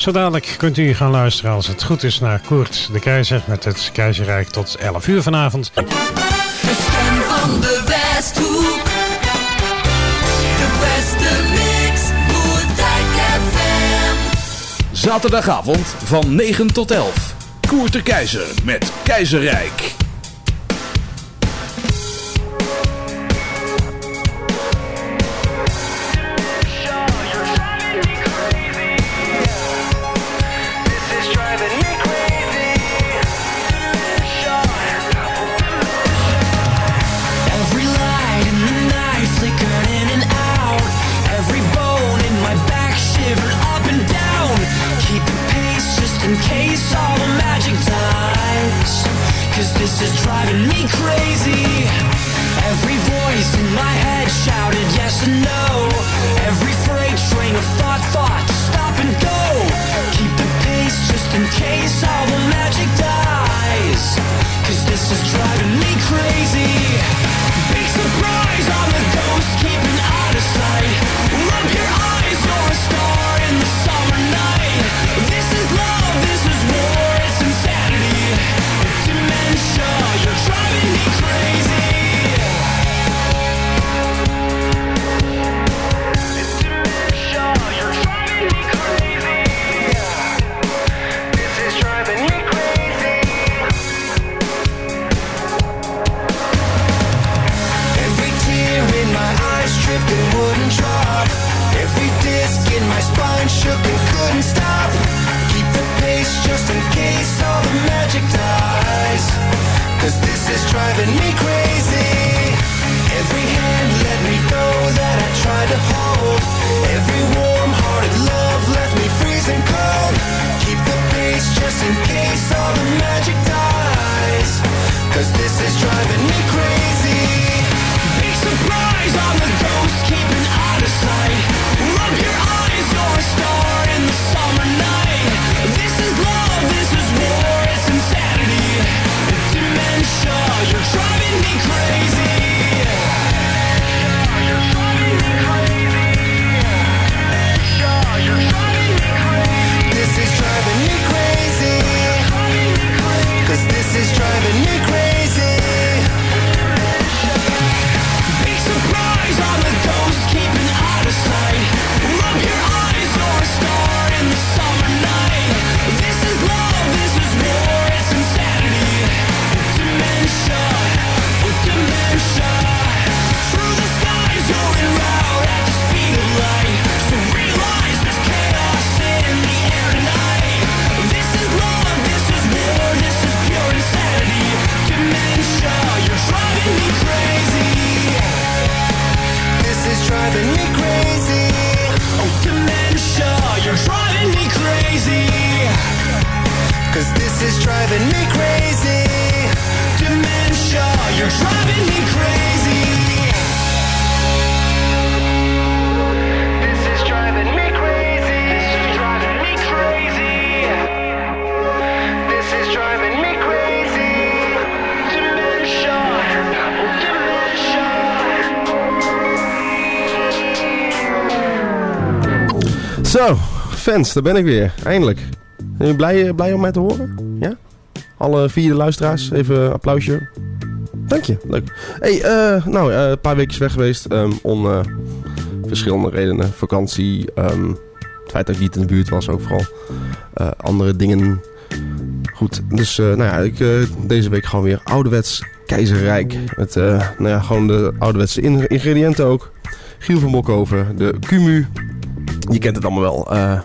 Zo dadelijk kunt u gaan luisteren als het goed is naar Koert de Keizer met het Keizerrijk tot 11 uur vanavond. De stem van de Westhoek. De beste mix FM. Zaterdagavond van 9 tot 11. Koert de Keizer met Keizerrijk. Zo, fans, daar ben ik weer. Eindelijk. Ben je blij, eh, blij om mij te horen? Ja? Alle vier de luisteraars, even een applausje. Dank je, leuk. hey, eh, nou, eh, een paar weken weg geweest. Ehm, om verschillende redenen. Vakantie, um, het feit dat ik niet in de buurt was ook vooral. andere dingen. Goed, dus nou ja, ik, deze week gewoon weer ouderwets keizerrijk. Met nou ja, gewoon de ouderwetse ingrediënten ook. Giel van Bokhoven, de Cumu, je kent het allemaal wel. Eh,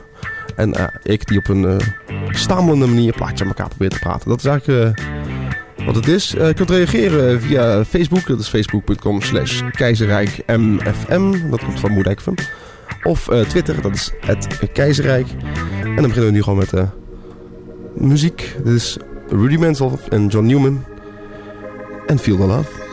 en eh, ik die op een eh, stamelende manier plaatje aan elkaar probeert te praten. Dat is eigenlijk wat het is. je kunt reageren via Facebook. Dat is facebook.com slash keizerrijkmfm. Dat komt van Moedijk FM. Of Twitter, dat is keizerrijk. En dan beginnen we nu gewoon met uh, muziek. Dit is Rudy Mansell en John Newman. En Feel the Love.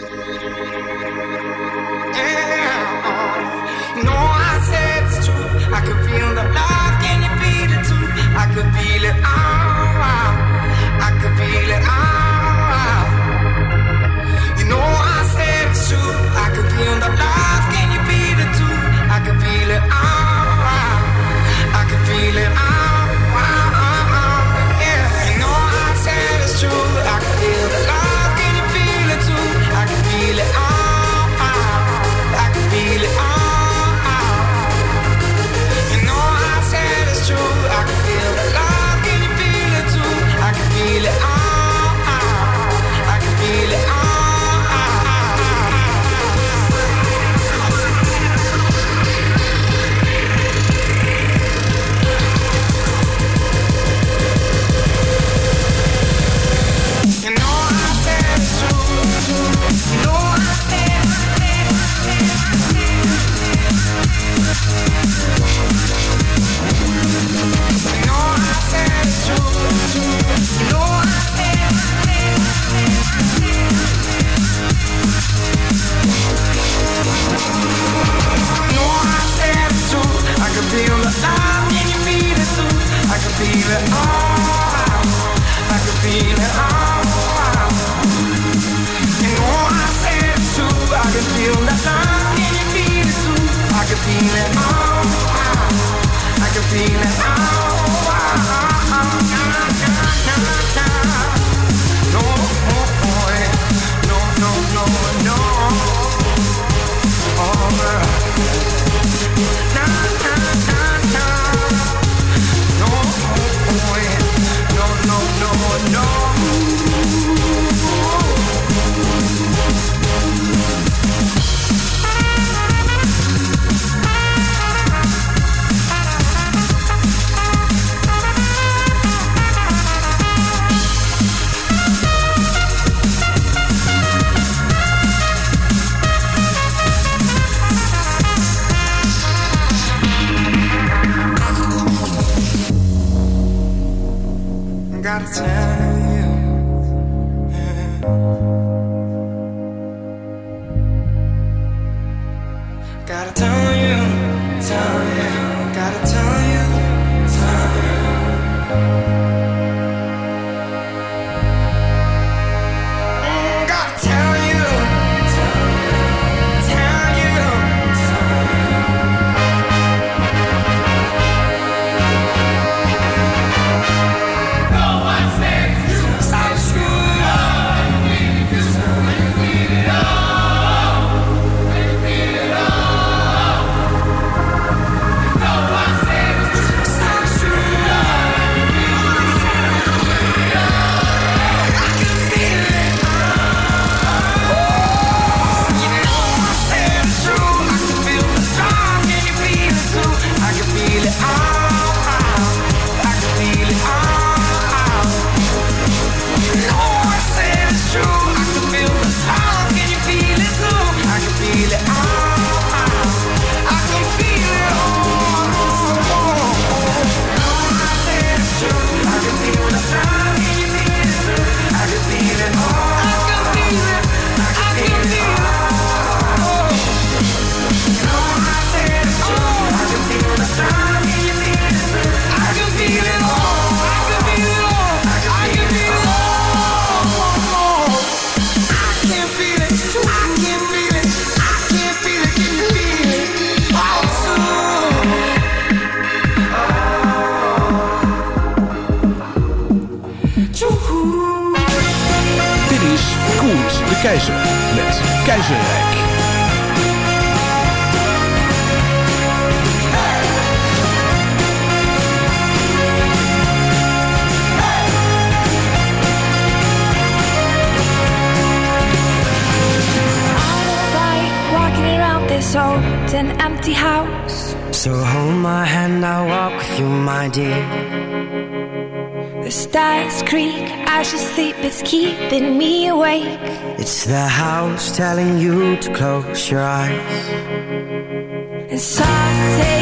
feel it. Oh, ah. I can feel it. Gotta tell you, time. music. this old and empty house. So hold my hand, I'll walk with you, my dear. Dice creak. I should sleep, it's keeping me awake. It's the house telling you to close your eyes. And some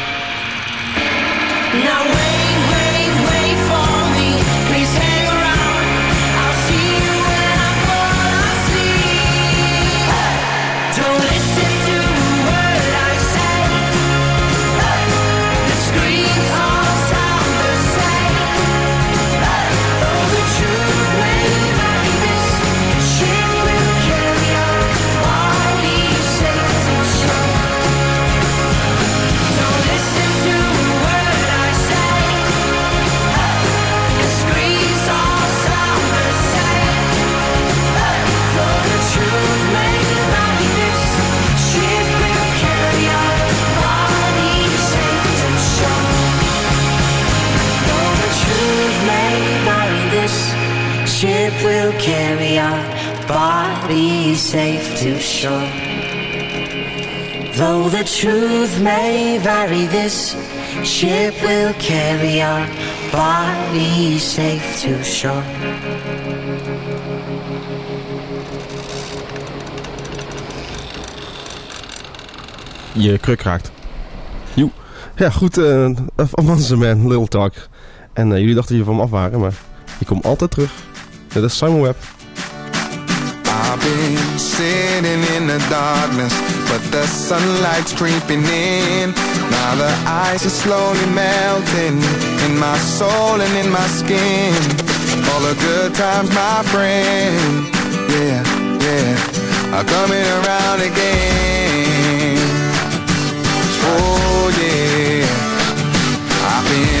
Will carry our bodies safe to shore. Though the truth may vary, this ship will carry our bodies safe to shore. Je kruk raakt. Joe. Ja, goed. eh uh, Monster Man, Little Talk. En eh, jullie dachten dat je van me af waren, maar je komt altijd terug. Dit is Simon Webb. I've been sitting in the darkness, but the sunlight's creeping in. Now the ice is slowly melting in my soul and in my skin. All the good times, my friend, yeah, yeah, are coming around again. Oh yeah, I've been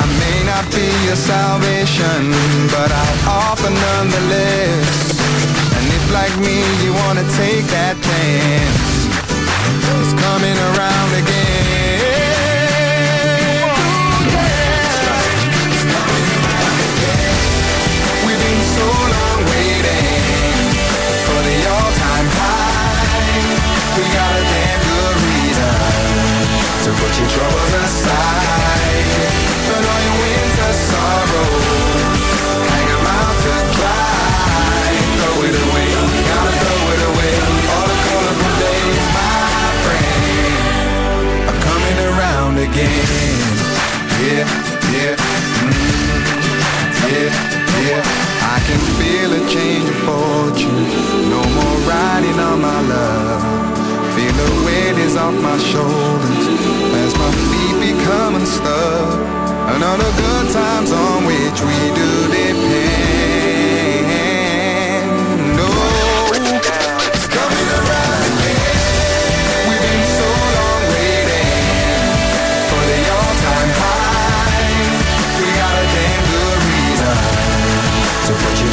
I may not be your salvation, but I'll offer nonetheless. And if, like me, you wanna take that chance, it's coming around again. We got a damn good reason to put your troubles aside. Again. Yeah, yeah, mm, yeah, yeah. I can feel a change of fortune. No more riding on my love. Feel the weight is off my shoulders as my feet become unstuck. The good times on which we do depend.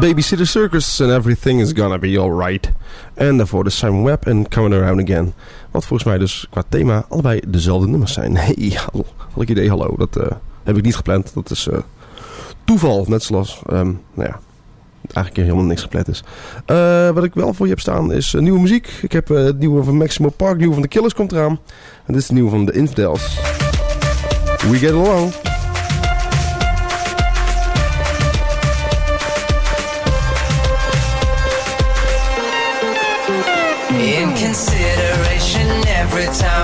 Babysitter Circus and Everything is Gonna Be Alright. En daarvoor de Simon Webb en Coming Around Again. Wat volgens mij dus qua thema allebei dezelfde nummers zijn. Nee, had ik idee, hallo. Dat eh, heb ik niet gepland. Dat is eh, toeval. Net zoals, ehm, nou ja, eigenlijk helemaal niks gepland is. Eh, wat ik wel voor je heb staan is nieuwe muziek. Ik heb het nieuwe van Maximo Park, nieuwe van The Killers komt eraan. En dit is het nieuwe van The Infidels. We Get Along.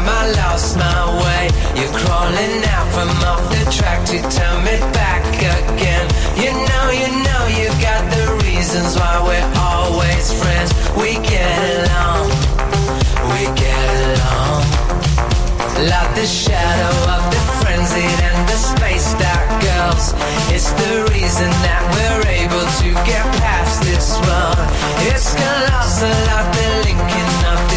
Time I lost my way, you're crawling out from off the track to turn me back again. You know, you know, you got the reasons why we're always friends. We get along, we get along. Like the shadow of the frenzied and the spaced out girls. It's the reason that we're able to get past this one. It's colossal like the linking of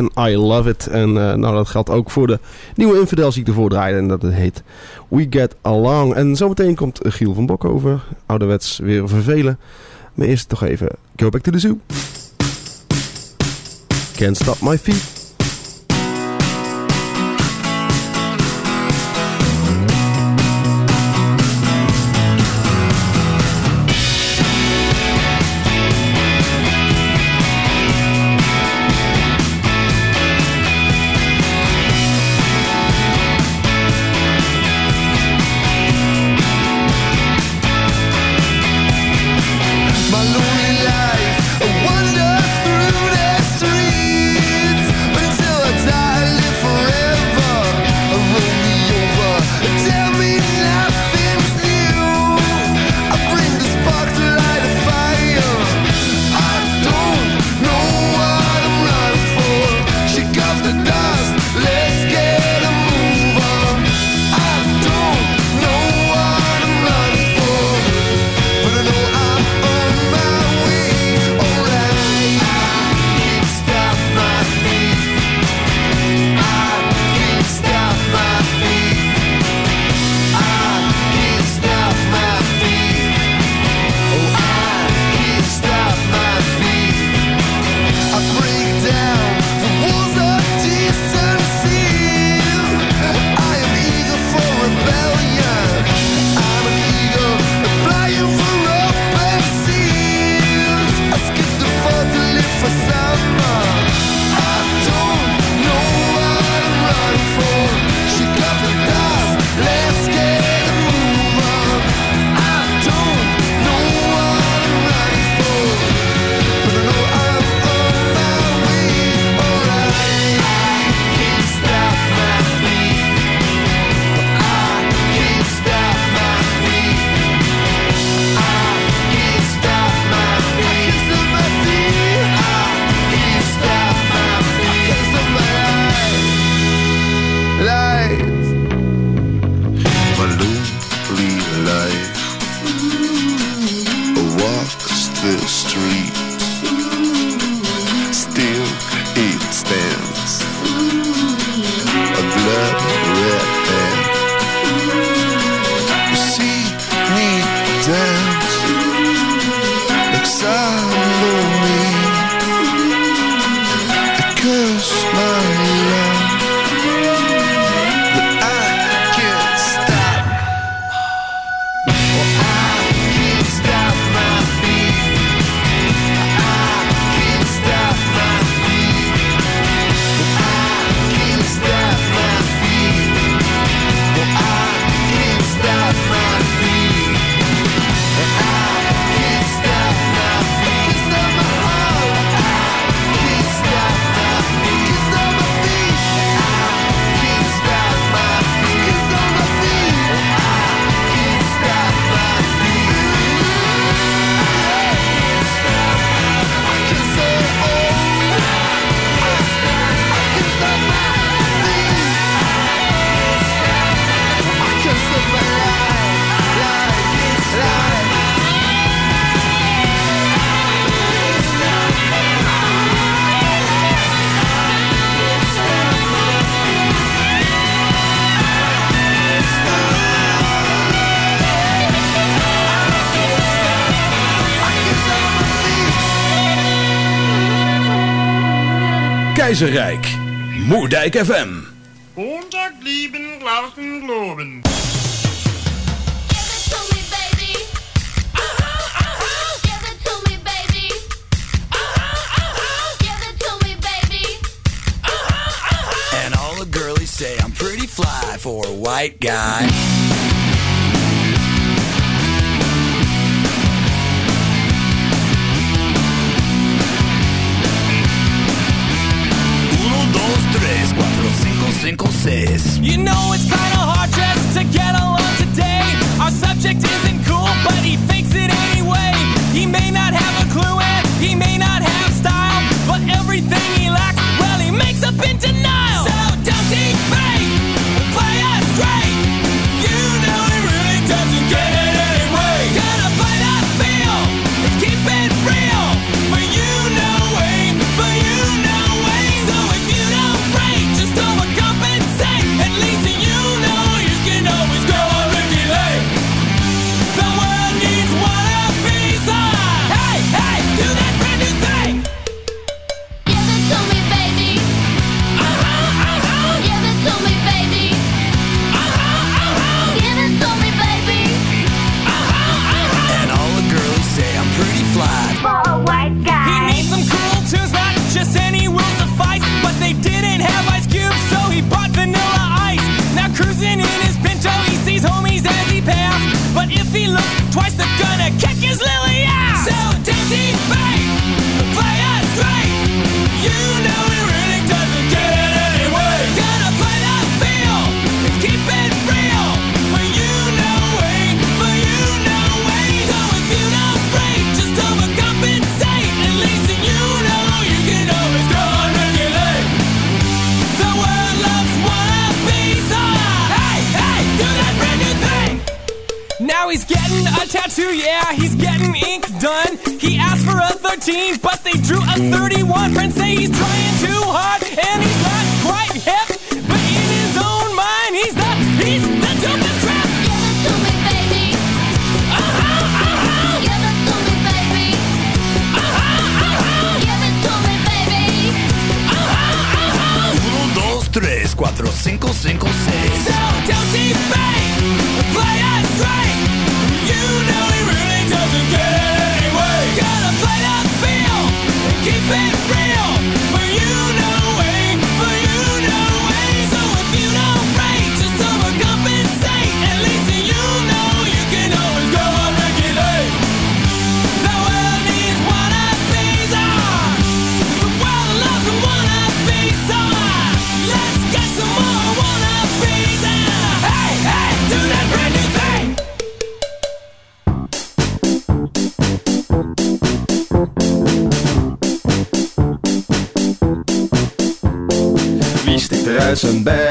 en I Love It. En eh, nou, dat geldt ook voor de nieuwe infidels die ik ervoor. En dat heet We Get Along. En zometeen komt Giel van Bok over. Ouderwets weer vervelen. Maar eerst toch even Go Back to the Zoo. Can't Stop My Feet. Ijzerrijk. Moerdijk FM.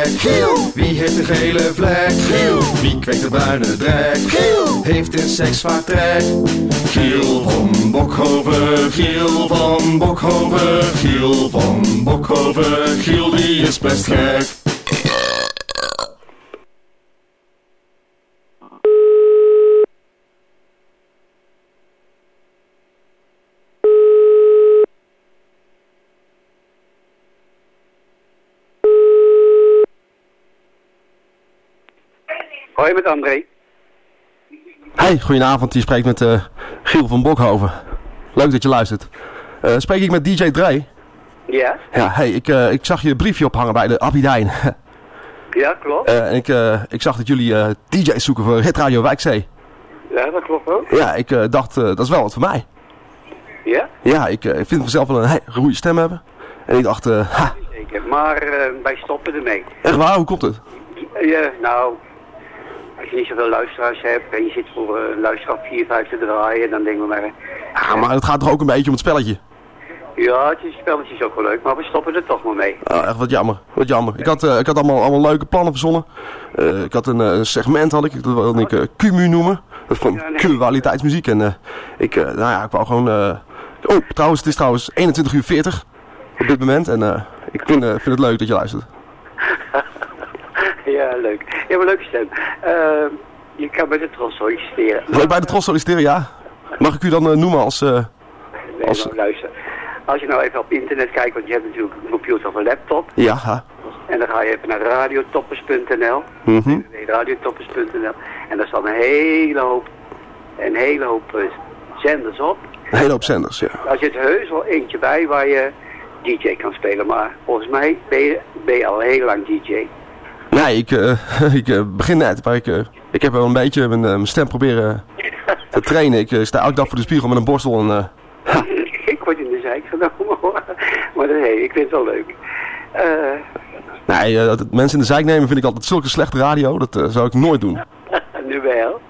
Bek? Giel. Wie heeft een gele vlek? Giel. Wie kweekt de bruine drek? Giel. Heeft in seks vaak trek? Giel van Bokhoven, Giel van Bokhoven, Giel van Bokhoven, Giel die is best gek. Hoi, met André. Hey, goedenavond. Je spreekt met eh, Giel van Bokhoven. Leuk dat je luistert. Eh, spreek ik met DJ Dre? Ja? Ja, hey, ik, eh, ik zag je briefje ophangen bij de Abidijn. Ja, klopt. En ik, ik zag dat jullie DJ's zoeken voor Hit Radio Wijkzee. Ja, dat klopt ook. Ja, ik dacht, dat is wel wat voor mij. Ja? Ja, ik eh, vind mezelf wel een goede stem hebben. En ik dacht, ha, Zeker. Maar wij stoppen ermee. echt waar, hoe komt het? Ja, nou, als je niet zoveel luisteraars hebt en je zit voor een luisteraar 4, 5 te draaien, dan denken we maar... Ja, maar het gaat toch ook een beetje om het spelletje? Ja, het is, spelletje is ook wel leuk, maar we stoppen er toch maar mee. Ah, echt wat jammer, wat jammer. Ik had, eh, ik had allemaal, allemaal leuke plannen verzonnen. Eh, ik had een eh, segment, had ik, dat wilde ik QMU noemen. Dat is van kwaliteitsmuziek. En ik, nou ja, ik wou gewoon... Oh, trouwens, het is trouwens 21 uur 40 op dit moment. En ik vind, vind het leuk dat je luistert. Ja, leuk. Je hebt een leuke stem. Je kan bij de tros solliciteren. Ik bij de Tros solliciteren, ja? Mag ik u dan eh, noemen als... eh, Nee, als maar luister. Als je nou even op internet kijkt, want je hebt natuurlijk een computer of een laptop. ja, ha. En dan ga je even naar radiotoppers.nl. Mhm. radiotoppers.nl. En daar staan een hele hoop, een hele hoop eh, zenders op. Een hele hoop zenders, ja. Daar zit heus wel eentje bij waar je DJ kan spelen. Maar volgens mij ben je, ben je al heel lang DJ. Nee, ik, eh, ik eh, begin net, maar ik, eh, ik heb wel een beetje mijn, mijn stem proberen te trainen. Ik sta elke dag voor de spiegel met een borstel en... ik word in de zijk genomen hoor. Maar hey, ik vind het wel leuk. Nee, dat mensen in de zijk nemen vind ik altijd zulke slechte radio. Dat zou ik nooit doen. nu wel.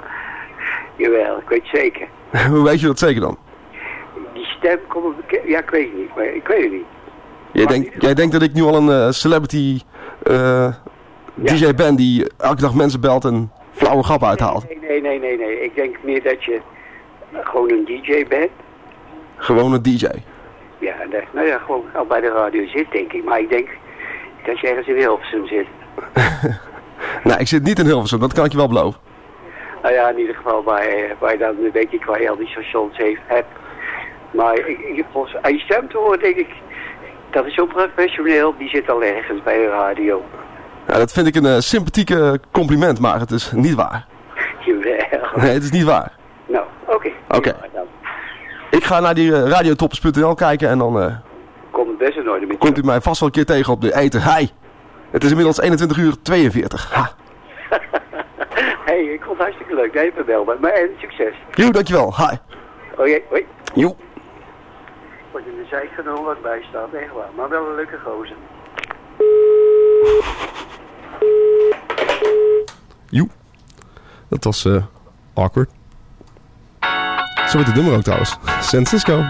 Jawel, ik weet het zeker. Hoe weet je dat zeker dan? Die stem komt Ja, ik weet het niet. Maar ik weet het niet. Jij, denkt, jij denkt dat ik nu al een celebrity eh, DJ ben die elke dag mensen belt en flauwe grappen uithaalt. Nee, nee, nee, nee, nee. Ik denk meer dat je gewoon een DJ bent. Gewoon een DJ. Ja, nou ja, gewoon al bij de radio zit, denk ik. Maar ik denk dat je ergens in Hilversum zit. Nou, ik zit niet in Hilversum, dat kan ik je wel beloven. Nou ja, in ieder geval waar, je- waar je dan, weet ik, waar je al die stations heeft, hebt. Maar ik, ik, volgens, aan je stem te horen, denk ik, dat is zo professioneel, die zit al ergens bij de radio. Nou, dat vind ik een eh, sympathieke compliment, maar het is niet waar. Jawel. Nee, het is niet waar. Nou, oké. Oké. Ik ga naar die uh, radiotoppers.nl kijken en dan eh, Komt het best in orde met komt u mij vast wel een keer tegen op de eten. Hi! Het is inmiddels 21 uur 42. Ha. hey, ik vond het hartstikke leuk. Nee, even me. Maar en succes. Jo, dankjewel. Hi. Oké, hoi. Jo. Wordt in de zijk genomen wat bij staat, echt waar. Maar wel een leuke gozer. Jo. Dat was eh, awkward. Zo heet de nummer ook trouwens. San Francisco.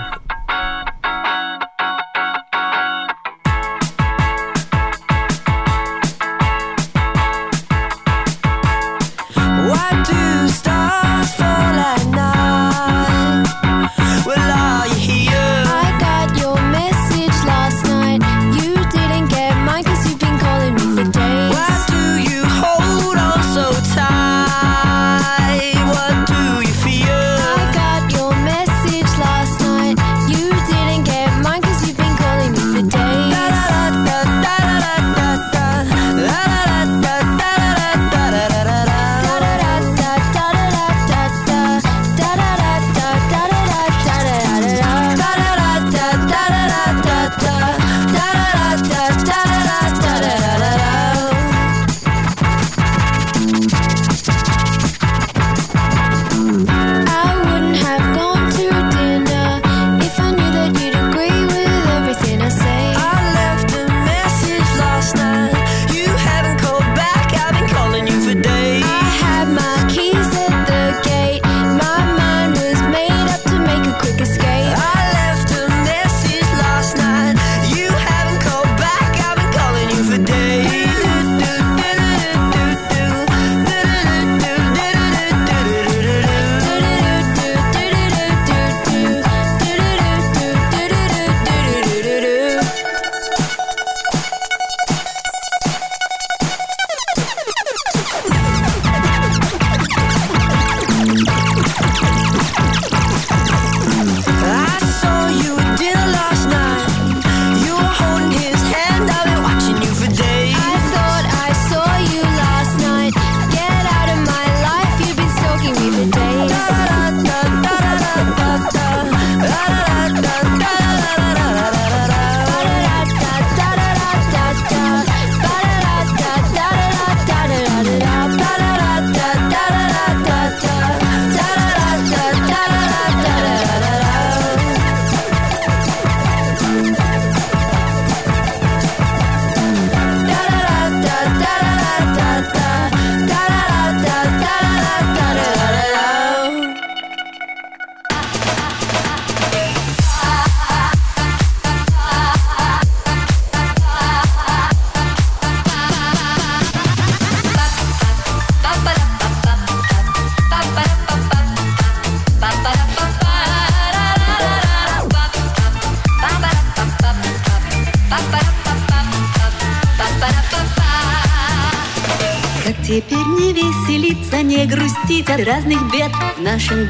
Sơn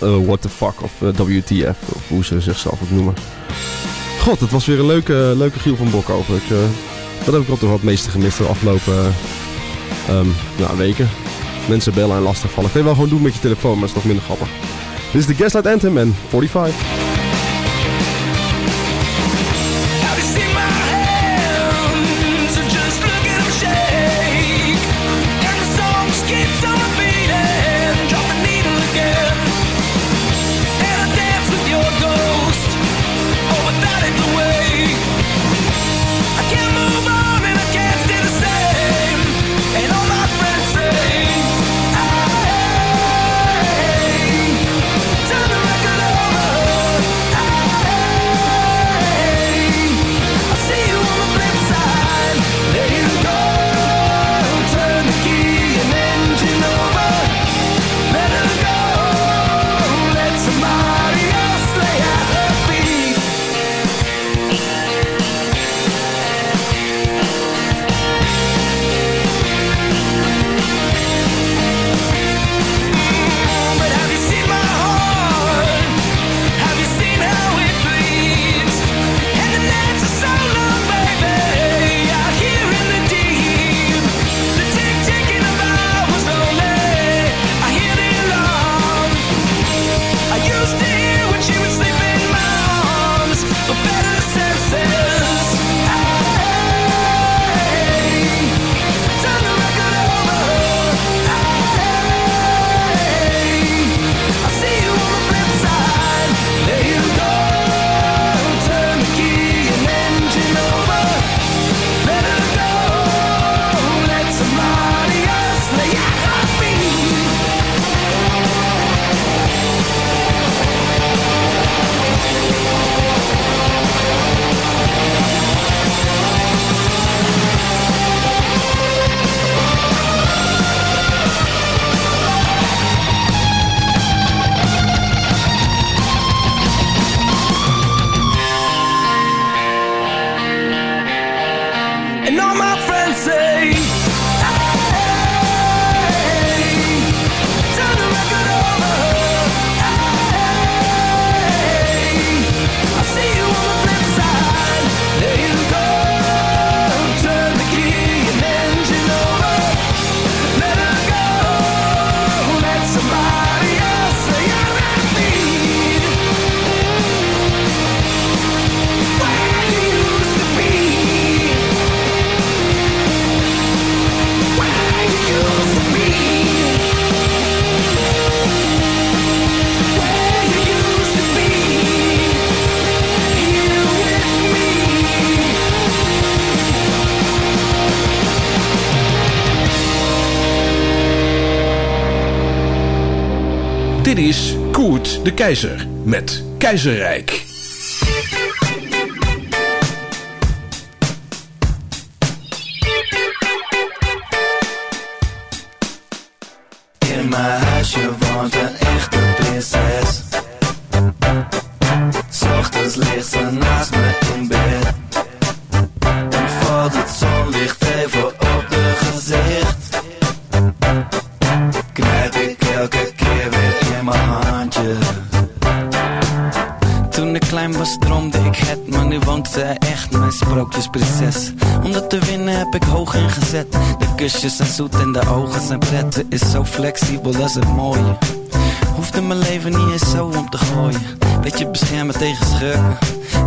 Eh, what the Fuck of eh, WTF, of hoe ze zichzelf ook noemen. God, het was weer een leuke, leuke Giel van Bokhoven. Ik, eh, dat heb ik al toch wat meeste gemist de afgelopen nou, weken. Mensen bellen en lastigvallen. Kun je wel gewoon doen met je telefoon, maar dat is toch minder grappig. Dit is de Gaslight Anthem en 45. De Keizer met Keizerrijk. Kusjes zijn zoet en de ogen zijn pret. Ze is zo flexibel, dat is het mooie. Hoefde mijn leven niet eens zo om te gooien. Beetje beschermen tegen schurken.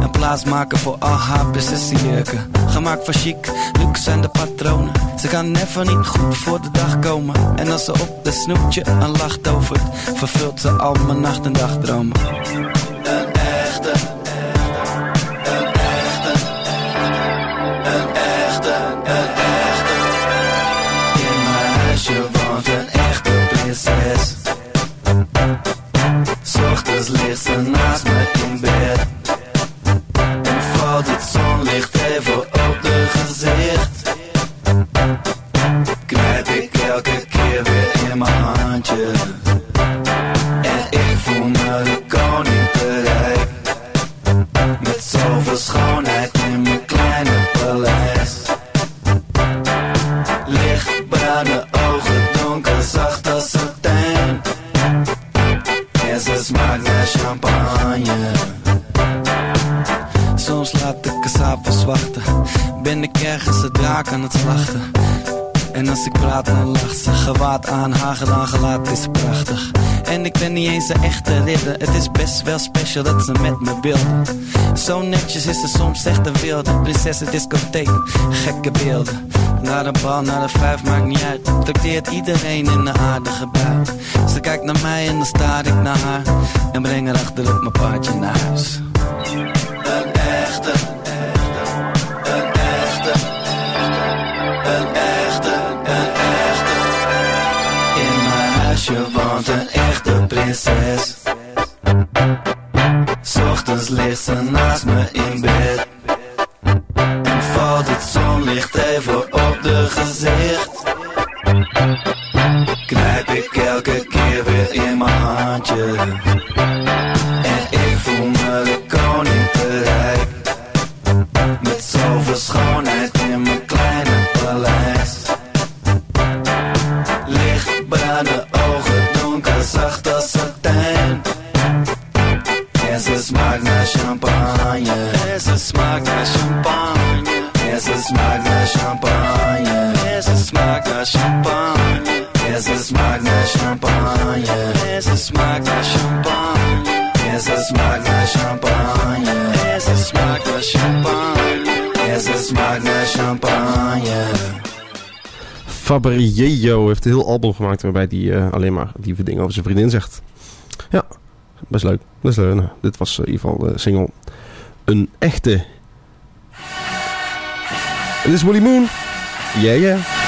En plaats maken voor al haar preciesiejurken. Gemaakt van chic, luxe en de patronen. Ze kan never niet goed voor de dag komen. En als ze op de snoepje een lach tovert, vervult ze al mijn nacht- en dagdromen. tonight's my aan haar gedaan gelaat is prachtig. En ik ben niet eens een echte ridder. Het is best wel special dat ze met me wilde. Zo netjes is ze soms echt een wilde. Prinsessen discotheek, gekke beelden. Naar de bal, naar de vijf, maakt niet uit. Trakteert iedereen in een aardige bui Ze kijkt naar mij en dan staar ik naar haar. En breng haar achterop mijn paardje naar huis prinses. Ochtends ligt ze naast me in bed. En valt het zonlicht even op de gezicht. Smaakt naar champagne. Smaakt naar champagne. Smaakt naar champagne. Fabriello heeft een heel album gemaakt waarbij hij eh, alleen maar lieve dingen over zijn vriendin zegt. Ja, best leuk. Dus, eh, nou, dit was eh, in ieder geval de single Een Echte. En dit is Willy Moon. Yeah, yeah.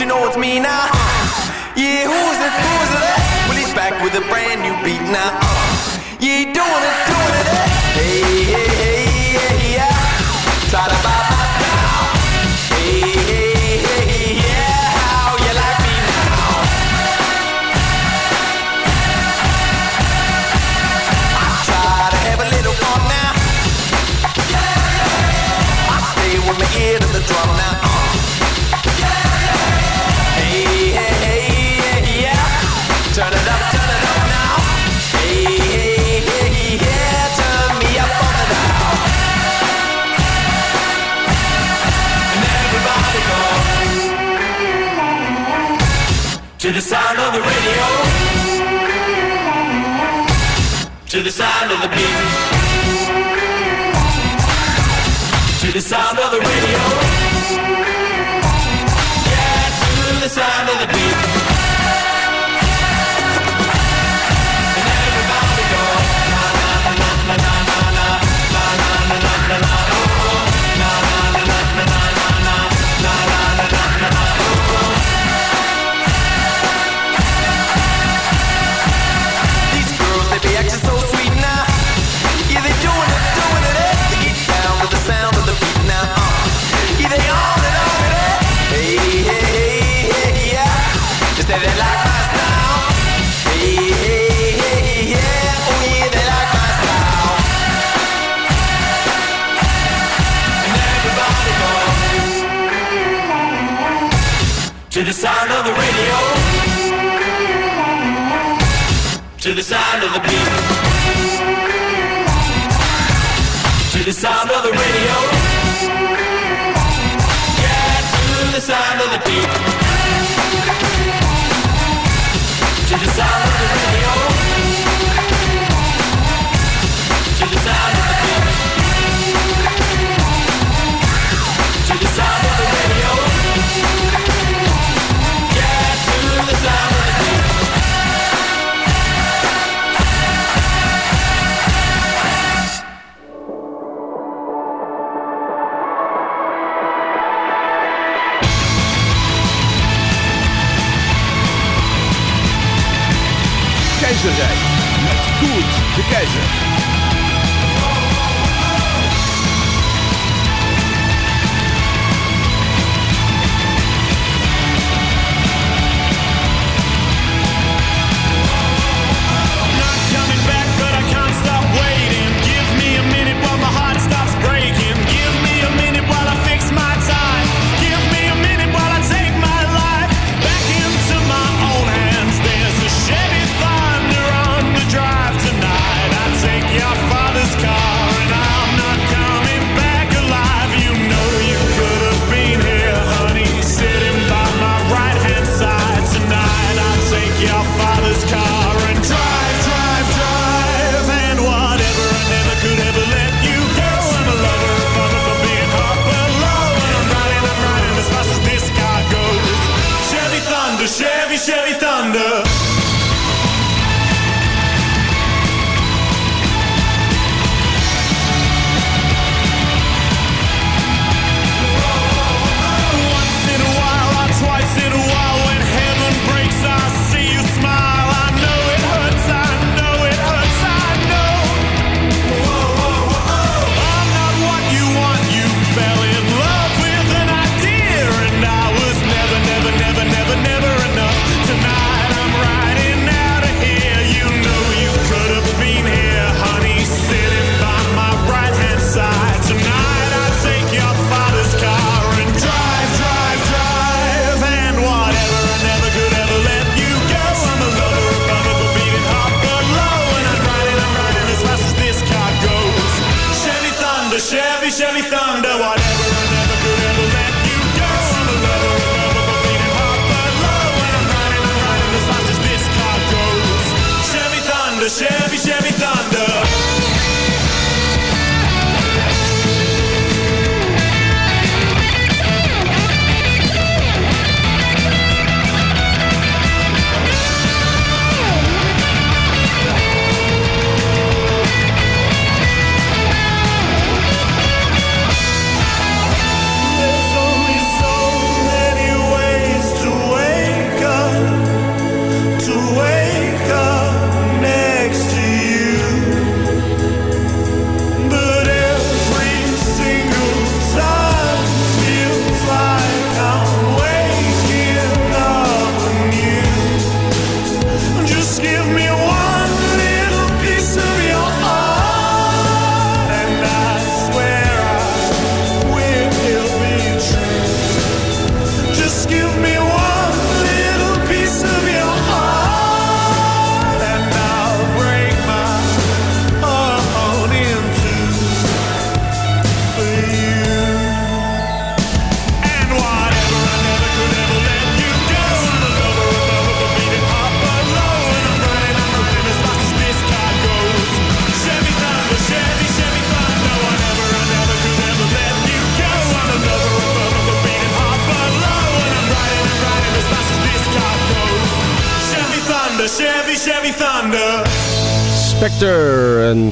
You know it's me now? Yeah, who's it? Who's it? Well, he's back with a brand new beat now. The sound of the radio, to the sound of the beat, to the sound of the radio. to the sound of the beat. To the sound of the radio. Yeah, to the sound of the beat. To the sound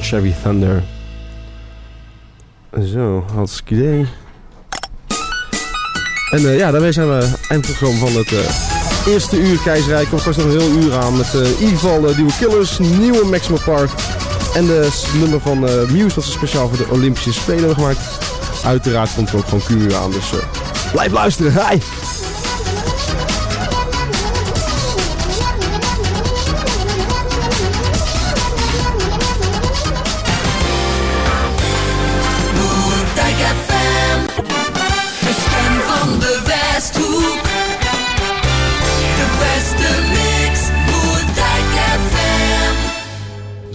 Chevy Thunder. Zo, als ik idee. En eh, ja, daarmee zijn we eindprogramma van het eh, eerste uur Keizerrijk. Komt straks nog een heel uur aan met uh, in ieder geval nieuwe Killers, nieuwe Maxima Park. En de nummer van Muse dat ze speciaal voor de Olympische Spelen hebben gemaakt. Uiteraard komt er ook van Cumu aan, dus blijf luisteren. Hi!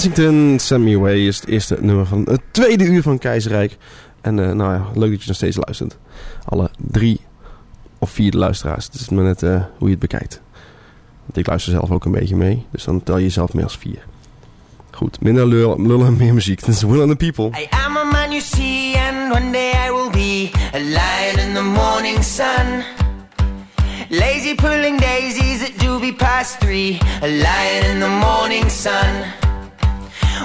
Kensington, Sammy Way is het eerste nummer van het tweede uur van Keizerrijk. En eh, nou ja, leuk dat je nog steeds luistert. Alle drie of vier luisteraars. Het is maar net eh, hoe je het bekijkt. Want ik luister zelf ook een beetje mee. Dus dan tel je jezelf mee als vier. Goed, minder lul- lullen en meer muziek. Dit is Will and the People. I am a man you see, and one day I will be a lion in the morning sun. Lazy pulling daisies at doobie past three, a lion in the morning sun.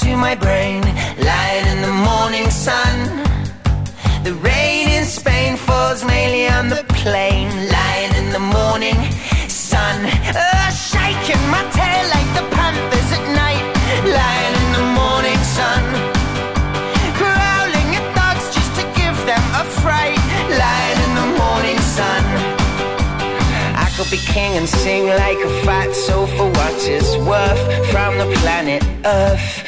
to my brain. Lying in the morning sun. The rain in Spain falls mainly on the plain. Lying in the morning sun. Uh, shaking my tail like the panthers at night. Lying in the morning sun. Growling at dogs just to give them a fright. Lying in the morning sun. I could be king and sing like a fat soul for what it's worth from the planet Earth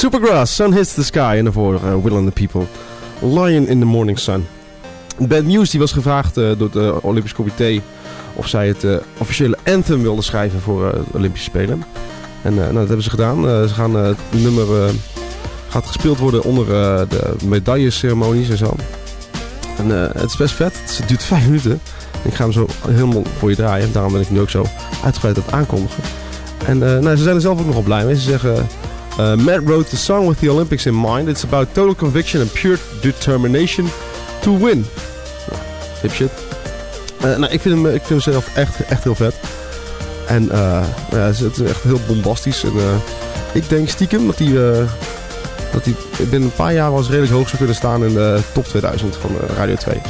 Supergrass, Sun Hits the Sky. En daarvoor eh, Will and the People. Lion in the Morning Sun. Bad News die was gevraagd eh, door het eh, Olympisch Comité of zij het officiële anthem wilden schrijven voor de Olympische Spelen. En nou, dat hebben ze gedaan. Ze gaan het nummer gaat gespeeld worden onder de medailleceremonies en zo. En het is best vet. Het duurt vijf minuten. Ik ga hem zo helemaal voor je draaien. Daarom ben ik nu ook zo uitgebreid aan het aankondigen. En nou, ze zijn er zelf ook nogal blij mee. Ze zeggen... uh, Matt wrote the song with the Olympics in mind. It's about total conviction and pure determination to win. Nou, hip shit. Eh, nou, ik vind, hem, ik vind zelf echt, echt heel vet. En eh, ja, het is echt heel bombastisch. En, eh, ik denk stiekem dat hij, dat hij binnen een paar jaar wel eens redelijk hoog zou kunnen staan in de top 2000 van Radio 2.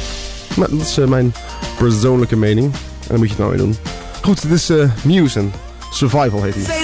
Maar dat is mijn persoonlijke mening. En daar moet je het nou mee doen. Goed, dit is Muse en Survival heet hij.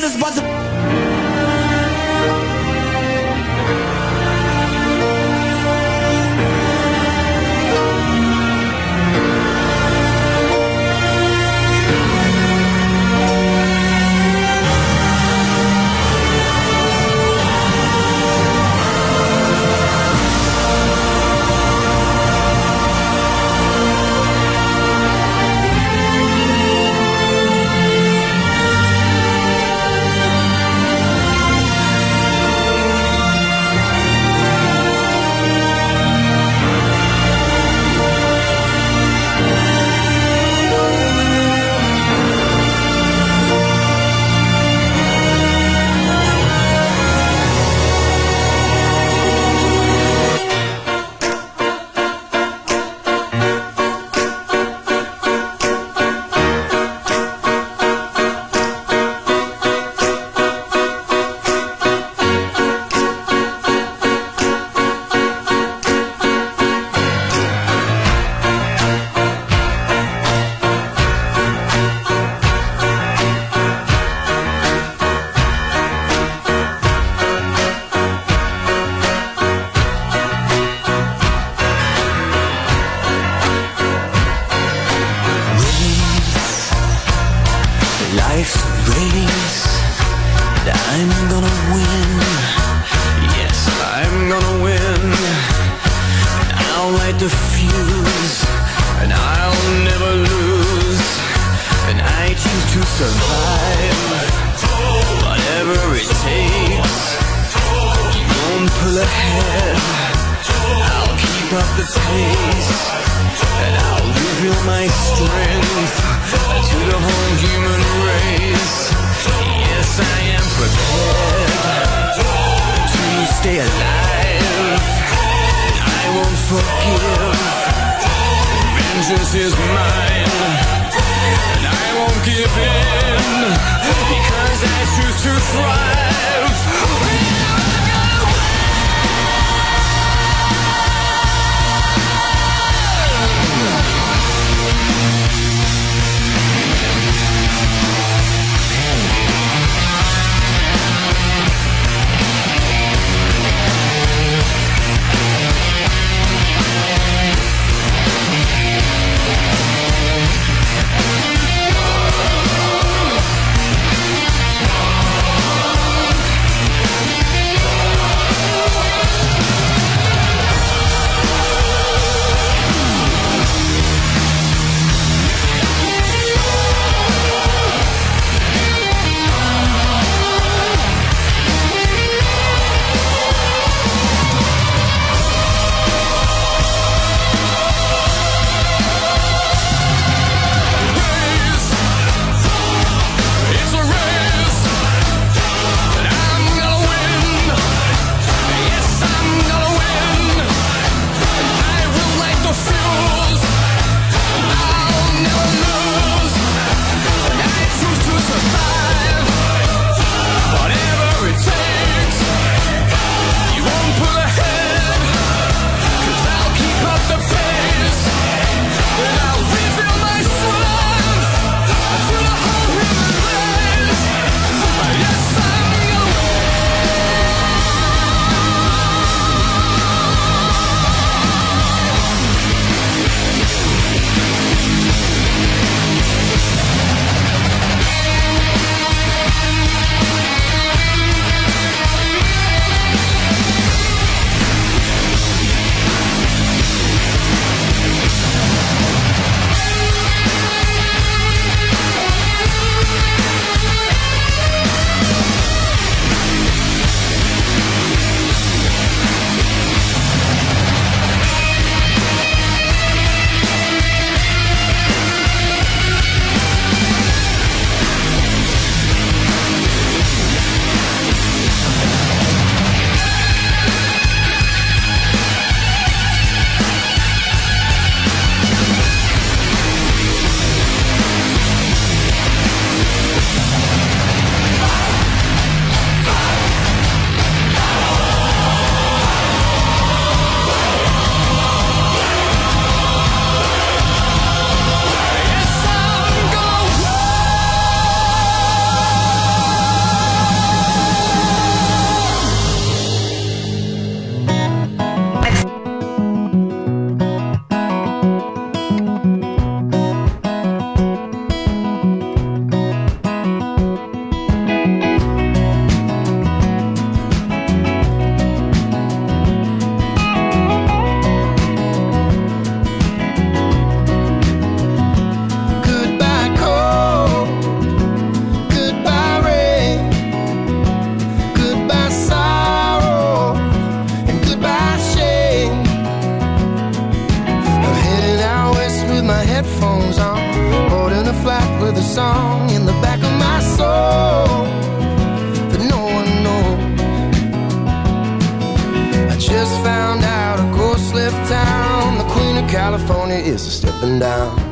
Forgive. Vengeance is mine, and I won't give in because I choose to thrive. headphones on, holding a flat with a song in the back of my soul that no one knows. I just found out a ghost left town. The Queen of California is stepping down.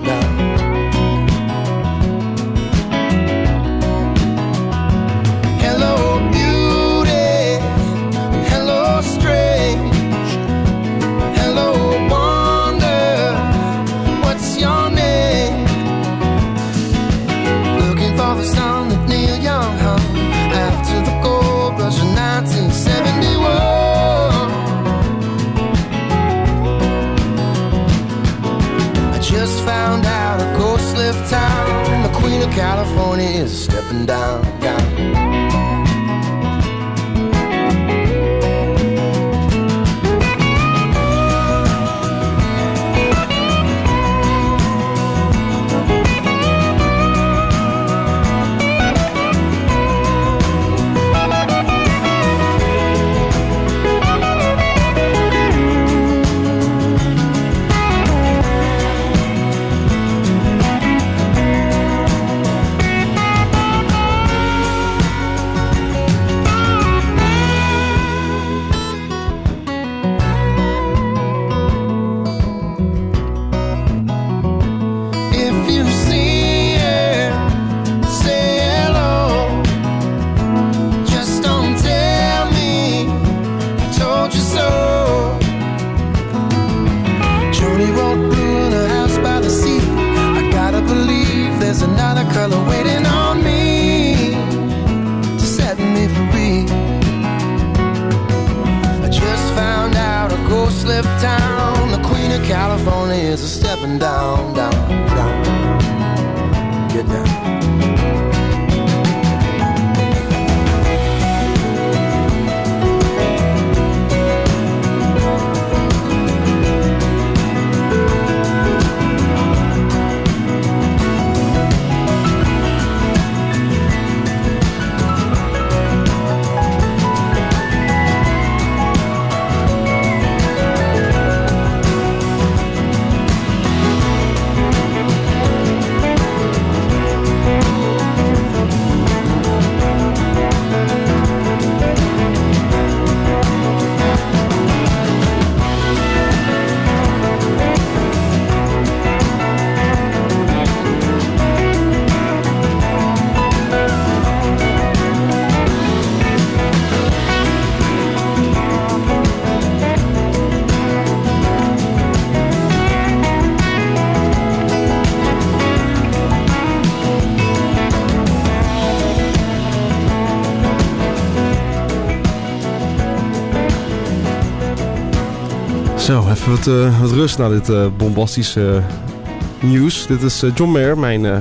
Even wat, eh, wat rust na dit eh, bombastische eh, nieuws. Dit is John Mayer, mijn eh,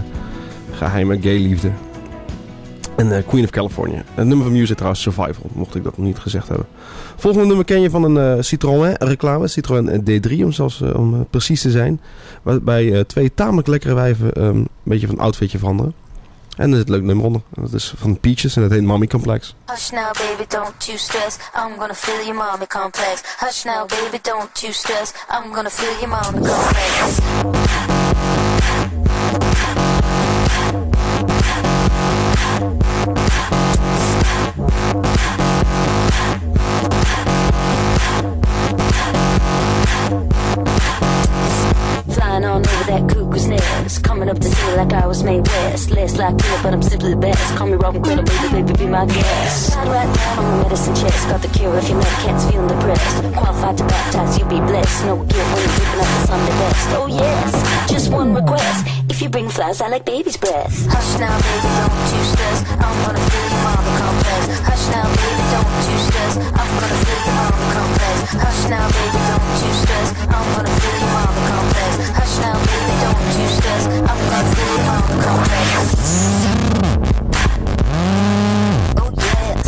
geheime gay liefde. En Queen of California. Het nummer van Music trouwens Survival, mocht ik dat nog niet gezegd hebben. Volgende nummer ken je van een Citroën reclame. Citroën D3 om, zelfs, om precies te zijn. Waarbij twee tamelijk lekkere wijven ehm, een beetje van outfitje veranderen. En er zit een leuk nummer onder. Dat is van Peaches en dat heet Mommy Complex. Hush now, baby, don't you stress. I'm gonna feel your mommy complex. Hush now, baby, don't you stress. I'm gonna feel your mommy complex. Less like you, but I'm simply the best. Call me Robin Criddle, baby, baby, be my guest. Right down on the medicine chest. Got the cure if your mother cat's feeling depressed. Qualified to baptize, you be blessed. No guilt when you're up the Sunday best. Oh yes, just one request. If you bring flowers, I like baby's breath. Hush now, baby, don't you stress. I'm gonna feel your mama complex. Hush now, baby, don't you stress. I'm gonna feel your mama complex. Hush now, baby, don't you stress. I'm gonna feel your mama complex. Hush now, baby, don't you stress. I'm gonna feel your mama complex. Oh yes.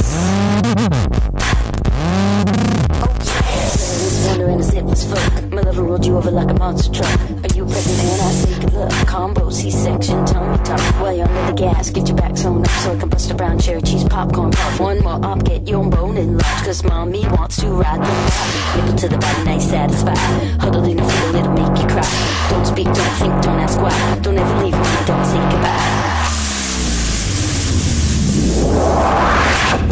Oh yes. Wondering as it was fuck. My lover rolled you over like a monster truck. Are you pregnant and I say good? Combo C-section, tummy tuck. While you're under the gas, get your back sewn up so I can bust a brown cherry cheese popcorn puff. One more up, get your bone in. Cause mommy wants to ride the bike. Nipple to the body, nice satisfied. Huddle in a fiddle, it'll make you cry. Don't speak, don't think, don't ask why. Don't ever leave me, don't say goodbye.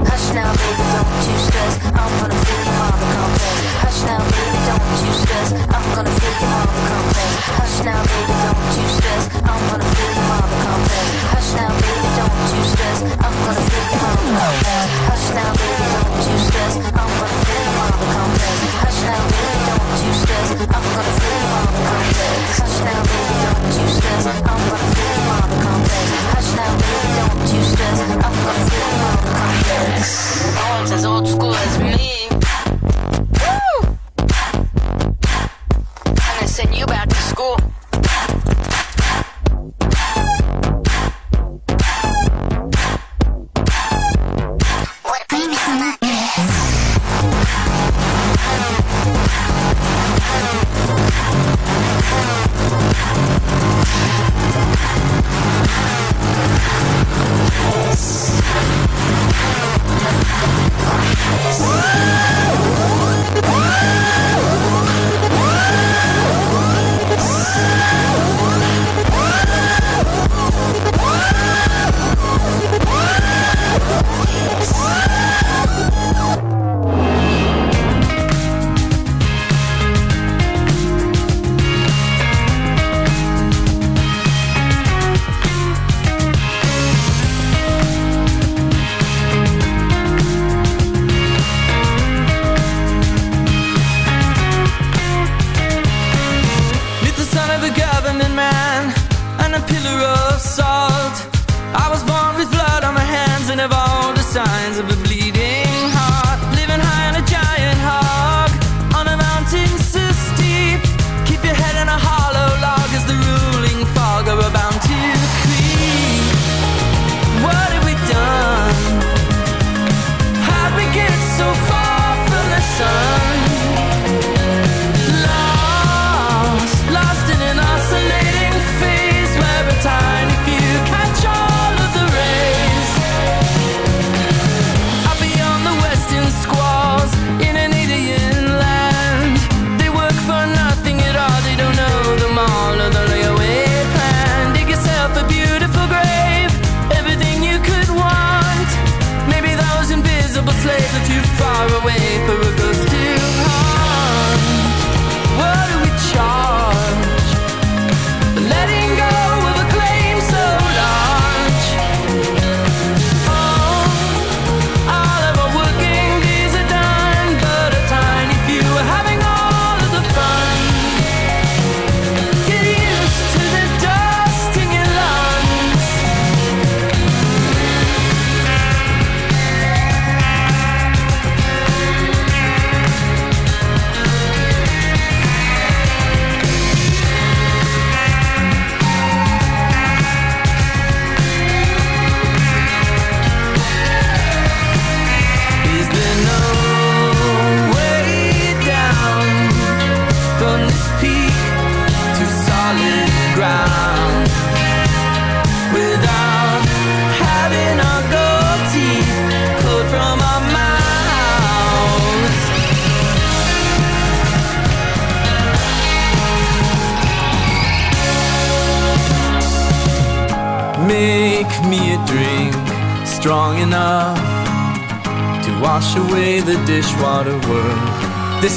Hush now, baby, don't you stress. I'm gonna feel your mama complex. Hush now, baby, don't you stress. I'm gonna feel your mama complex. Hush now, baby, don't you stress. I'm gonna feel your mama complex. Hush now, baby, don't you stress. I'm gonna feel your mama complex. Hush now, baby, don't you stress. I'm gonna feel your mama complex. Hush now, baby, don't you stress. I'm gonna feel your mama complex. Hush now, baby, don't you stress. I'm gonna feel your mama complex. Hush now, baby, don't you stress. I'm gonna feel your mama complex. Almost as old school as me.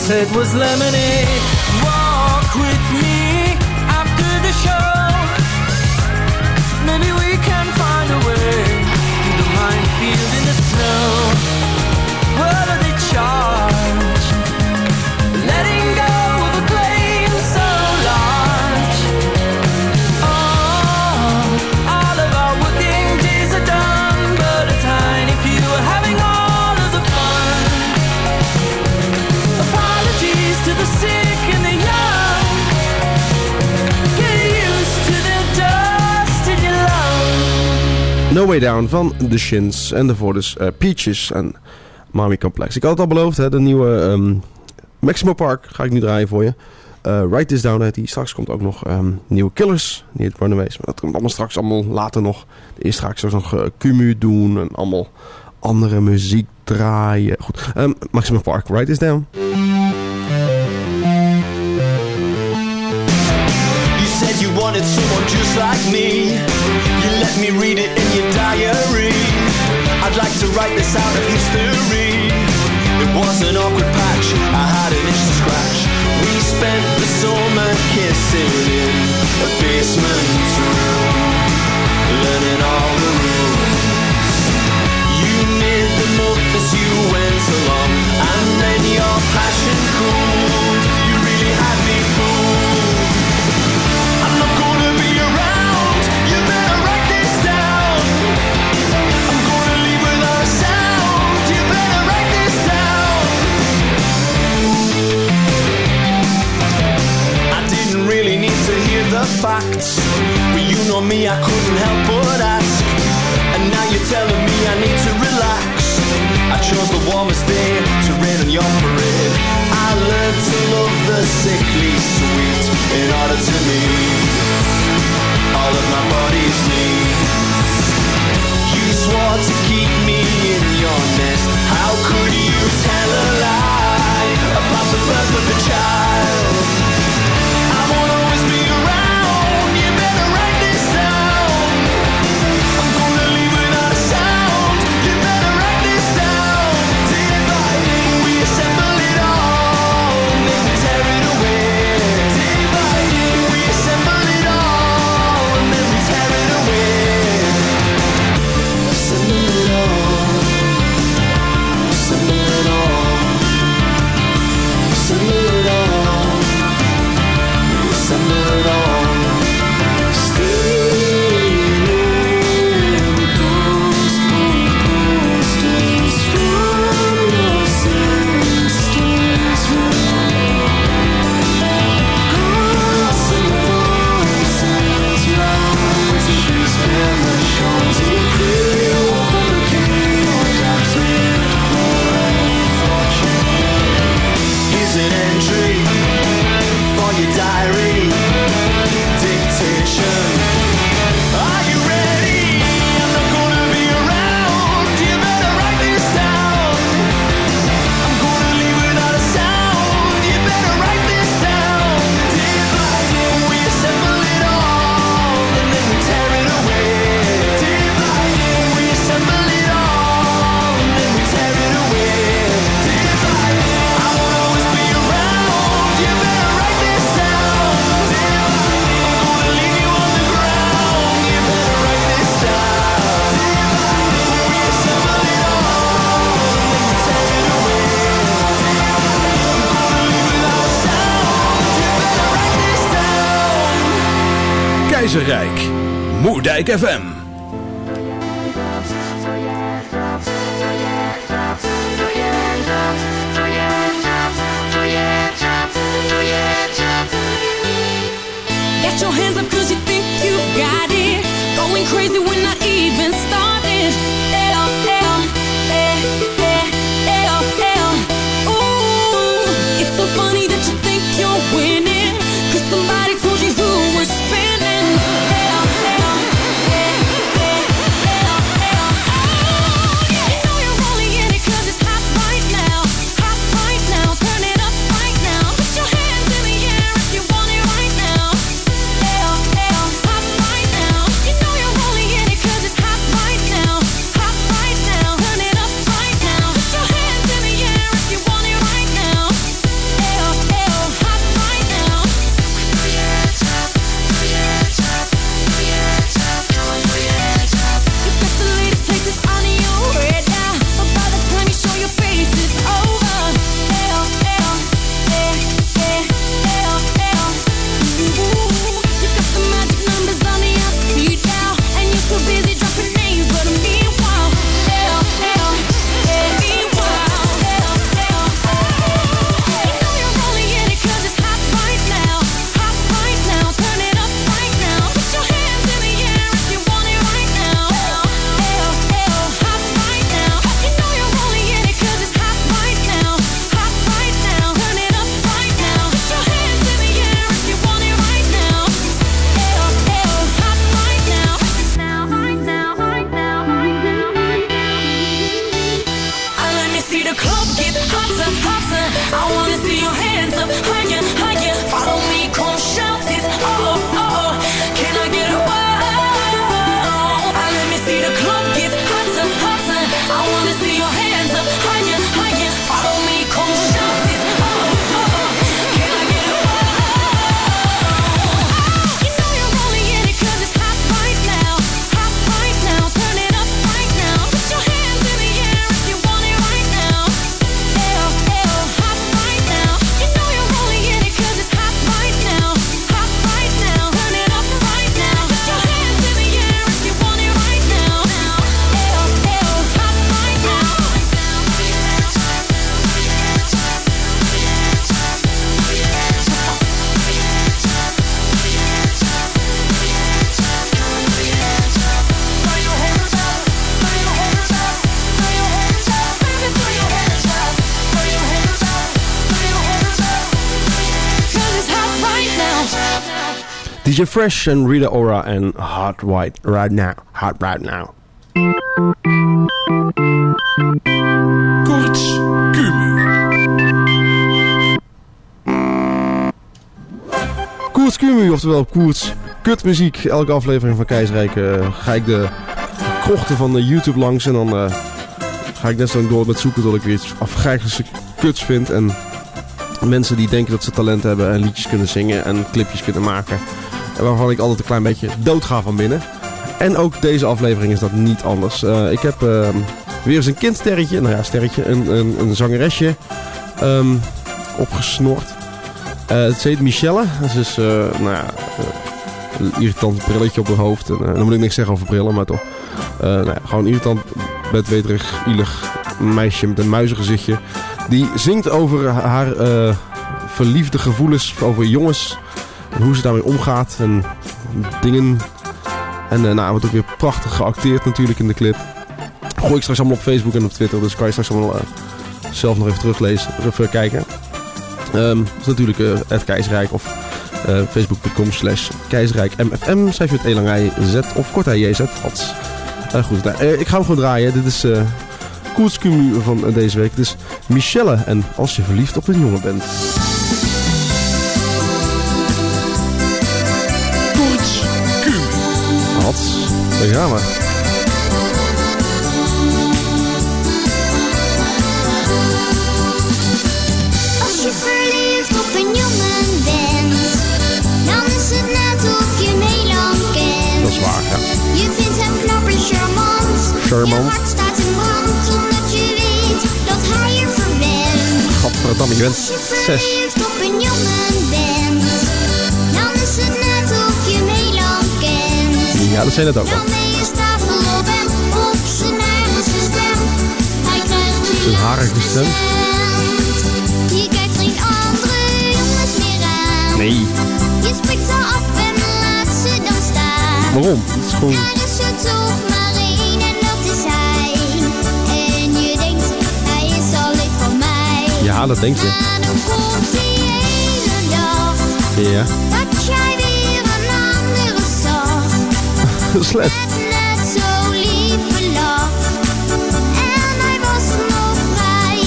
said was lemonade. Way Down van The Shins. En daarvoor dus eh, Peaches en Mami Complex. Ik had het al beloofd, hè, de nieuwe ehm, Maximo Park ga ik nu draaien voor je. Eh Write This Down heet die. Straks komt ook nog ehm, nieuwe Killers, niet Runaways. Maar dat komt allemaal straks allemaal later nog. Eerst ga ik straks nog eh, Kumu doen en allemaal andere muziek draaien. Goed, ehm, Maximo Park, Write This Down. You said you wanted someone like me. let me read it in your diary. I'd like to write this out of history. It was an awkward patch, I had an itch to scratch. We spent the summer kissing in a basement room, learning all the rules. You made them up as you went along, and then your passion cooled. facts. But you know me, I couldn't help but ask. And now you're telling me I need to relax. I chose the warmest day to rain on your parade. I learned to love the sickly sweet in order to meet. Music FM. DJ Fresh en Rita Ora en Hot White Right Now. Hot Right Now. Koorts Kumu. Koerts Kumu, oftewel Koerts Kutmuziek. Elke aflevering van Keizerrijk eh, ga ik de krochten van de YouTube langs. En dan eh, ga ik net zo lang door met zoeken tot ik weer iets afgrijzelijks kuts vind. En mensen die denken dat ze talent hebben en liedjes kunnen zingen en clipjes kunnen maken. En waarvan ik altijd een klein beetje doodga van binnen. En ook deze aflevering is dat niet anders. Eh, ik heb eh, weer eens een kindsterretje, nou ja, sterretje, een, een, een zangeresje ehm, opgesnord. Eh, ze heet Michelle. Ze is, eh, nou ja, een irritant brilletje op haar hoofd. En, dan moet ik niks zeggen over brillen, maar toch. Nou ja, gewoon een irritant, bedweterig, ielig meisje met een muizengezichtje. Die zingt over haar verliefde gevoelens over jongens. Hoe ze daarmee omgaat. En dingen. En eh, nou, wordt ook weer prachtig geacteerd natuurlijk in de clip. Gooi ik straks allemaal op Facebook en op Twitter. Dus kan je straks allemaal eh, zelf nog even teruglezen. Of even kijken. Ehm, dat is natuurlijk eh, het Keizerrijk of eh, facebook.com slash keizerrijkmfm. Schrijf je het elangrij z of kort jz. Hats. Eh, goed, nou, eh, ik ga hem gewoon draaien. Dit is eh Koetskumu van eh, deze week. Dus Michelle en als je verliefd op een jongen bent. Daar gaan we. Als je verliefd op een jongen bent, dan is het net of je kent. Dat is waar, ja. Je vindt hem knap en charmant. Charmant. Je hart staat in brand omdat je weet dat hij je verwendt. Gadverdamme, je bent zes. Ja, dat zijn het ook wel. Zijn harige stem. Je kijkt geen andere jongens meer aan. Nee. Je spreekt ze af en laat ze dan staan. Waarom? Het is gewoon... Er is er toch maar één en dat is hij. En je denkt, hij is mij. Ja, dat denk je. Maar dan komt die ene dag Ja. Vrij.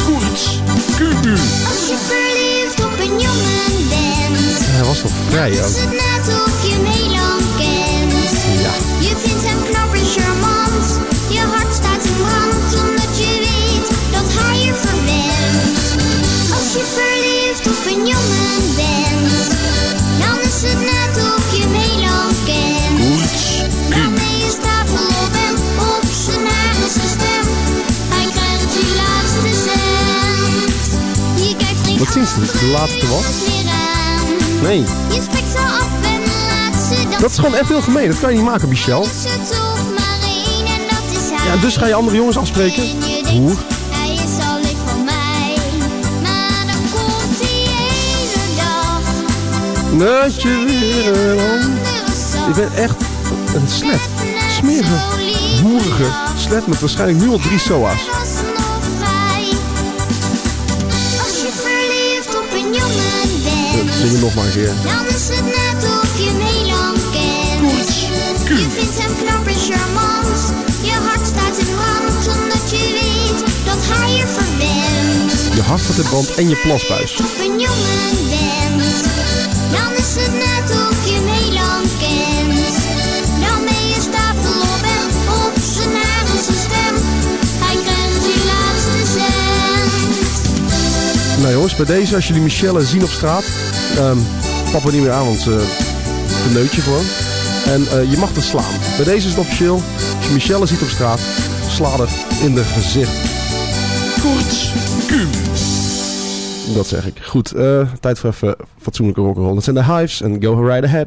Koorts Kumu. Als je verliefd op een jongen bent. Hij was toch vrij is ook? het net of je lang kent. Ja. Je vindt hem knap en charmant. Je hart staat in brand omdat je weet dat hij je verwendt. Als je verliefd op een jongen Wat zien ze? De laatste wat? Nee. Dat is gewoon echt heel gemeen. Dat kan je niet maken, Michel. Ja, dus ga je andere jongens afspreken? Dag. Dat je weer Je bent echt een slet. Smerige, hoerige slet met waarschijnlijk nu al drie soa's. Zing je nog maar een keer. Dan is het net of je hem heel lang kent. Je vindt hem knap en charmant. Je hart staat in brand omdat je weet dat hij je verwendt. Je hart staat in brand en je plasbuis. Een jongen bent, dan is het net of je hem heel lang kent. Dan ben je stapel op hem, op zijn harige stem. Hij krijgt je laatste cent. Nou jongens, bij deze, als jullie Michelle zien op straat, ehm pap er niet meer aan, want ze verneut je gewoon. En eh, je mag er slaan. Bij deze is het officieel. Als je Michelle ziet op straat, sla er in de gezicht. Koorts Kumu. Dat zeg ik. Goed, eh, tijd voor even fatsoenlijke rock'n'roll. Dat zijn de Hives en Go Right Ahead.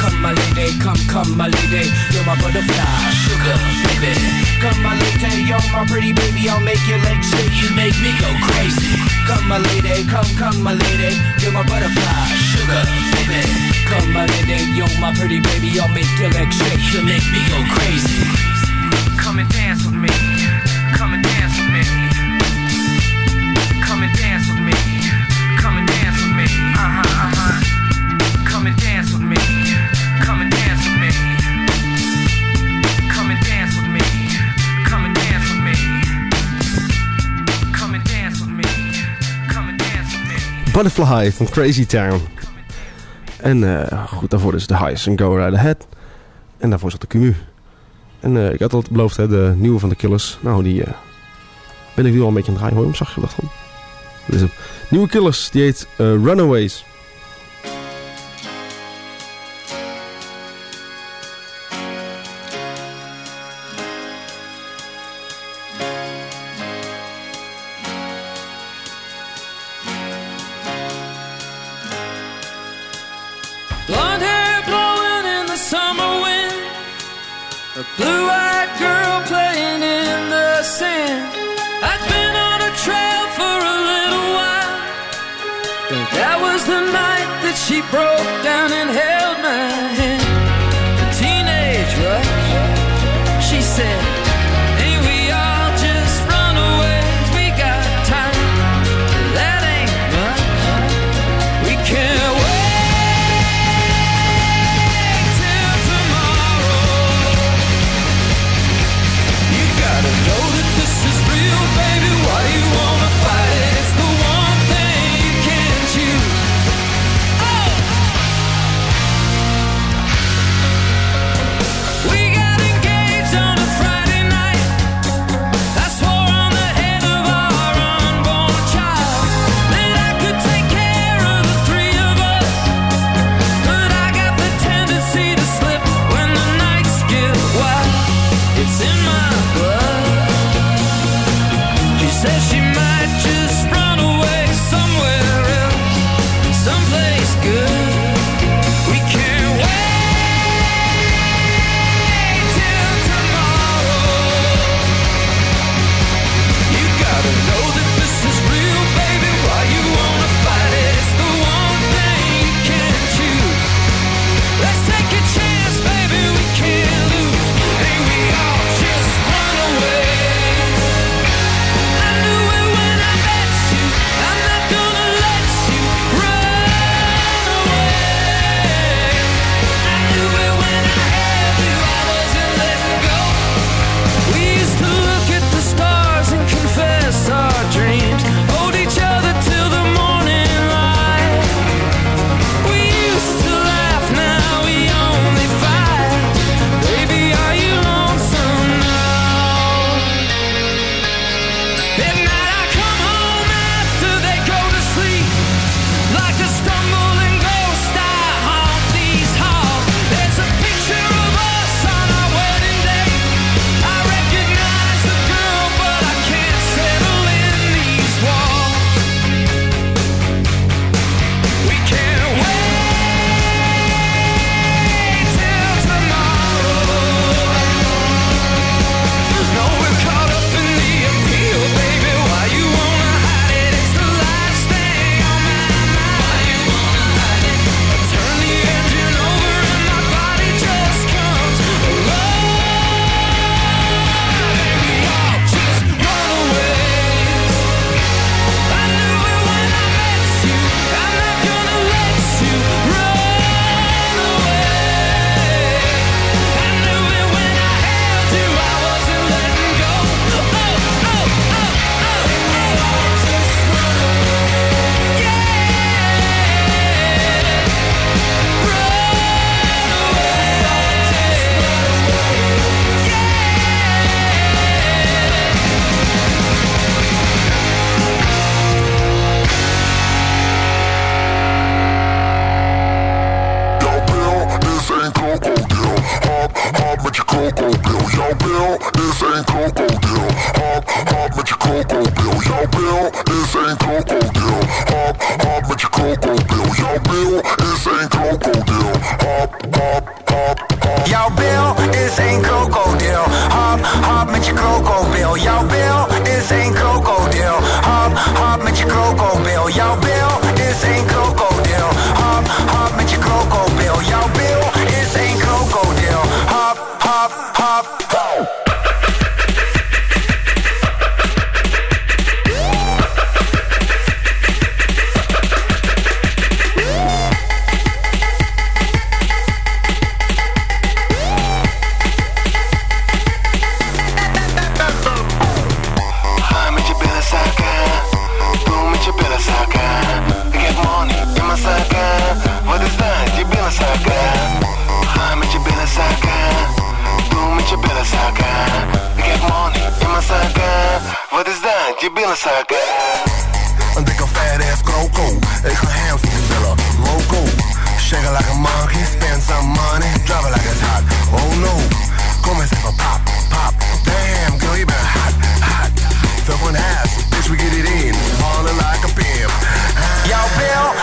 Come, my lady, come, come, my lady. You're my butterfly, sugar, baby. Come, my lady, you're my pretty baby. I'll make your legs shake. You make me go crazy. Come, my lady, come, come, my lady. You're my butterfly, sugar, baby. Come, my lady, you're my pretty baby. I'll make your legs shake. You make me go crazy. Come and dance with me. Come and dance with me. Come and dance with me. Come and dance with me. Uh huh, uh huh. Come and dance with me. Butterfly van Crazy Town. En eh, goed, daarvoor dus de Highs en Go Right Ahead. En daarvoor zat de Cumu. En eh, ik had al beloofd, hè, de nieuwe van de Killers. Nou, die eh, ben ik nu al een beetje aan het draaien. Hoor je hem zachtje dat. Nieuwe Killers, die heet Runaways.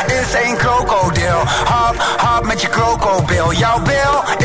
This ain't Crocodile. Hop, hop, met your Crocodile. Y'all bill?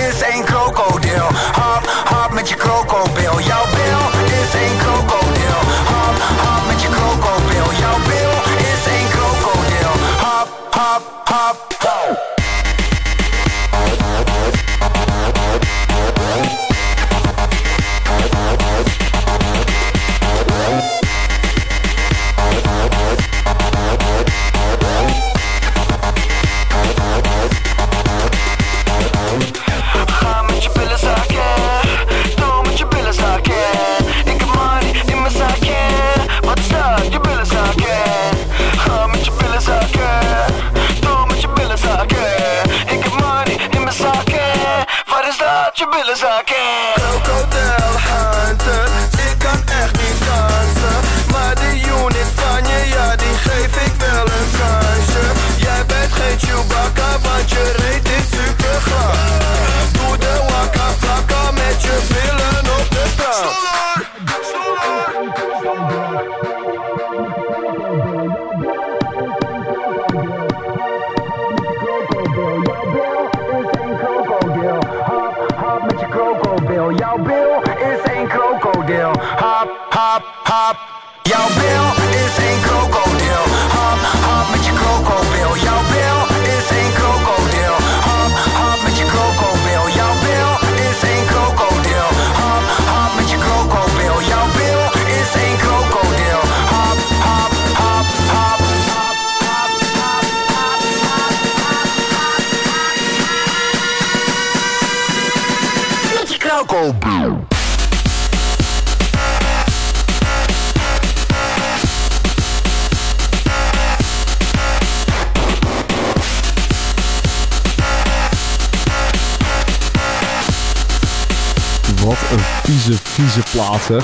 deze platen.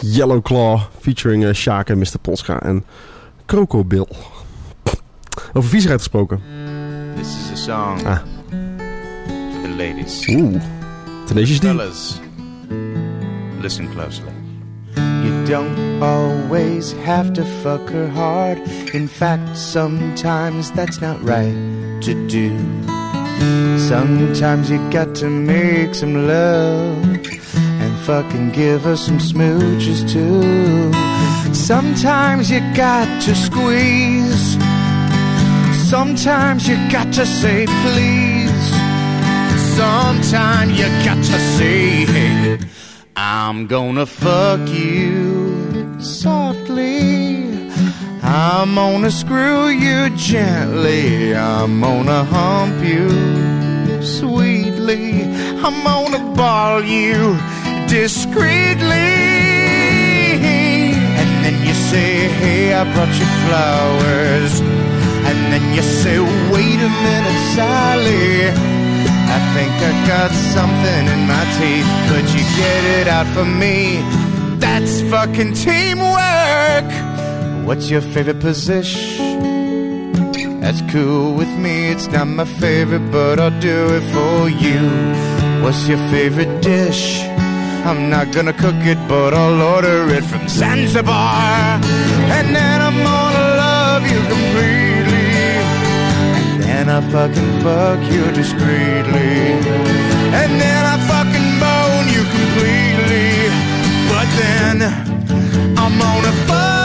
Yellow Claw featuring eh, uh, Shaq en Mr. Polska en Krokobil. Over viesheid gesproken. This is a song ah. for the ladies. Oeh, Tenacious D. Fellas, listen closely. You don't always have to fuck her hard. In fact, sometimes that's not right to do. Sometimes you got to make some love. fucking give her some smooches too. Sometimes you got to squeeze. Sometimes you got to say please. Sometimes you got to say, hey, I'm gonna fuck you softly. I'm gonna screw you gently. I'm gonna hump you sweetly. I'm gonna ball you discreetly. And then you say, Hey, I brought you flowers. And then you say, Wait a minute, Sally. I think I got something in my teeth. Could you get it out for me? That's fucking teamwork. What's your favorite position? That's cool with me, it's not my favorite, but I'll do it for you. What's your favorite dish? I'm not gonna cook it, but I'll order it from Zanzibar. And then I'm gonna love you completely. And then I fucking fuck you discreetly. And then I fucking bone you completely. But then I'm gonna fuck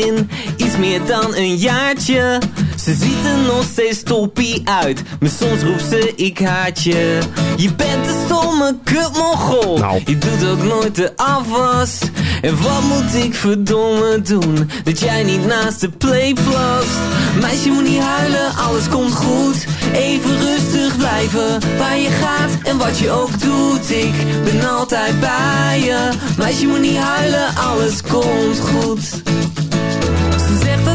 vriendin, iets meer dan een jaartje. Ze ziet er nog steeds toppie uit, maar soms roept ze ik haat je. Je bent een stomme kutmogol, je doet ook nooit de afwas. En wat moet ik verdomme doen, dat jij niet naast de play plast. Meisje moet niet huilen, alles komt goed. Even rustig blijven, waar je gaat en wat je ook doet. Ik ben altijd bij je. Meisje moet niet huilen, alles komt goed.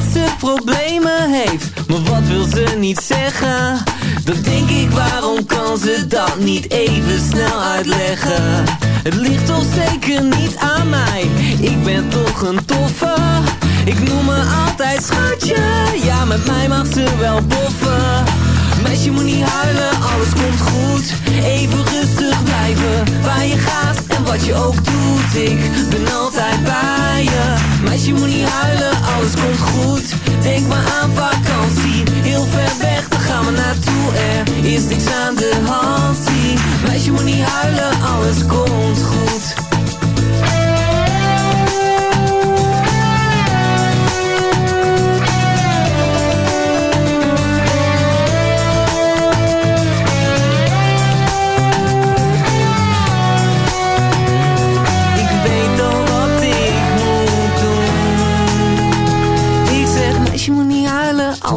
Dat ze problemen heeft, maar wat wil ze niet zeggen? Dan denk ik, waarom kan ze dat niet even snel uitleggen? Het ligt toch zeker niet aan mij, ik ben toch een toffe. Ik noem me altijd schatje, ja met mij mag ze wel boffen. Meisje moet niet huilen, alles komt goed. Even rustig blijven, waar je gaat en wat je ook doet. Ik ben altijd bij je. Meisje moet niet huilen, alles komt goed. Denk maar aan vakantie, heel ver weg, daar gaan we naartoe. Er is niks aan de hand, zie. Meisje moet niet huilen, alles komt goed.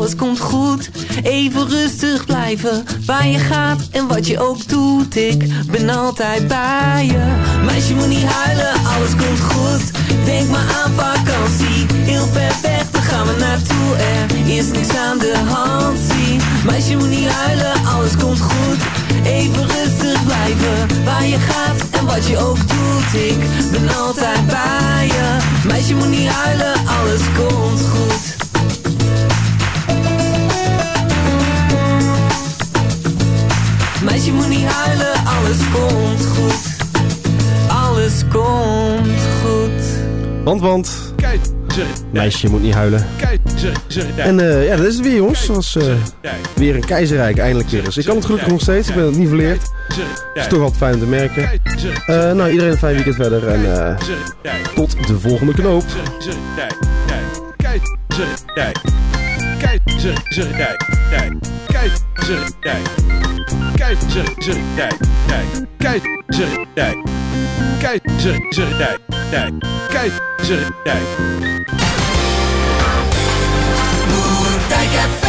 Alles komt goed. Even rustig blijven, waar je gaat en wat je ook doet. Ik ben altijd bij je. Meisje moet niet huilen, alles komt goed. Denk maar aan vakantie, heel ver weg, daar gaan we naartoe. Er is niks aan de hand, zie. Meisje moet niet huilen, alles komt goed. Even rustig blijven, waar je gaat en wat je ook doet. Ik ben altijd bij je. Meisje moet niet huilen, alles komt goed. Moet niet huilen, alles komt goed. Alles komt goed. Want, want. Keizer. Meisje moet niet huilen. En eh, ja, dat is het weer, jongens. Dat was eh, weer een keizerrijk, eindelijk weer eens. Ik kan het gelukkig nog steeds, ik ben het niet verleerd. Het is toch altijd fijn om te merken. Eh, nou, iedereen een fijn weekend verder. En eh, tot de volgende knoop. Keizerdijk. Keizerdijk. Keizerdijk. Keizerdijk. Keizerdijk. Keizerdijk. Moerdijk